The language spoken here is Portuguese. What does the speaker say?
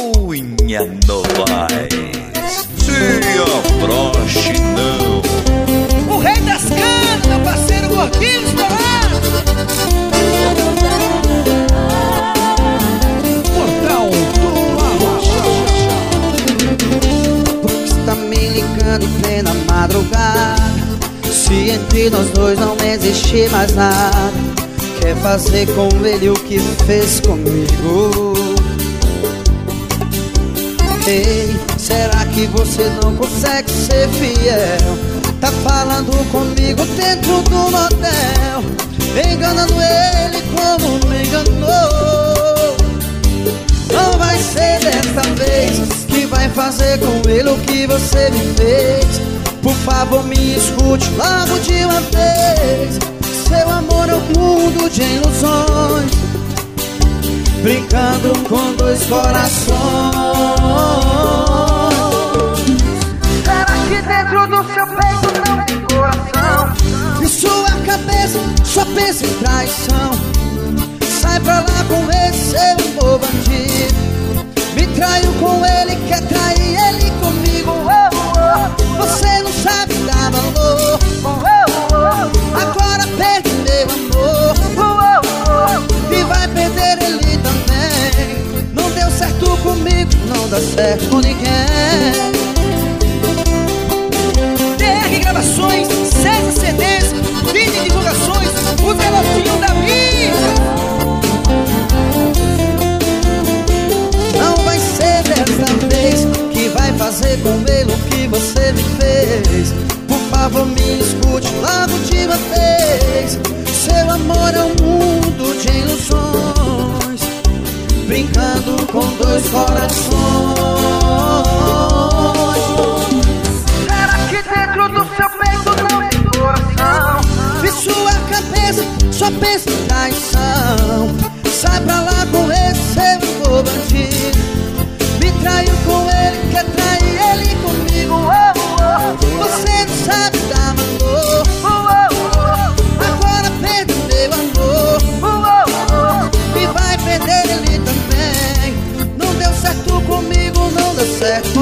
Cunha Novaes. Se abroche não. O rei das canas, parceiro gordinho estourado. Portal Por que está me ligando em plena madrugada? Se entre nós dois não existe mais nada Quer fazer com ele o que fez comigo Será que você não consegue ser fiel? Tá falando comigo dentro do motel Enganando ele como me enganou. Não vai ser desta vez Que vai fazer com ele o que você me fez. Por favor me escute logo de uma vez. Seu amor é um mundo de ilusões Brincando com dois corações. Será que dentro do seu peito não tem coração? E sua cabeça só pensa em traição. Sai pra lá com esse seu bandido Me traiu com ele, quer trair ele dá certo com ninguém DR Gravações, César CDs, vídeo divulgações, o garotinho da mídia. Não vai ser desta vez que vai fazer com ele o que você me fez. Por favor, me escute logo de uma vez. Seu amor é um mundo de ilusões, brincando com dois corações. Será que dentro do seu peito não tem coração? E sua cabeça só pensa em traição? é tu.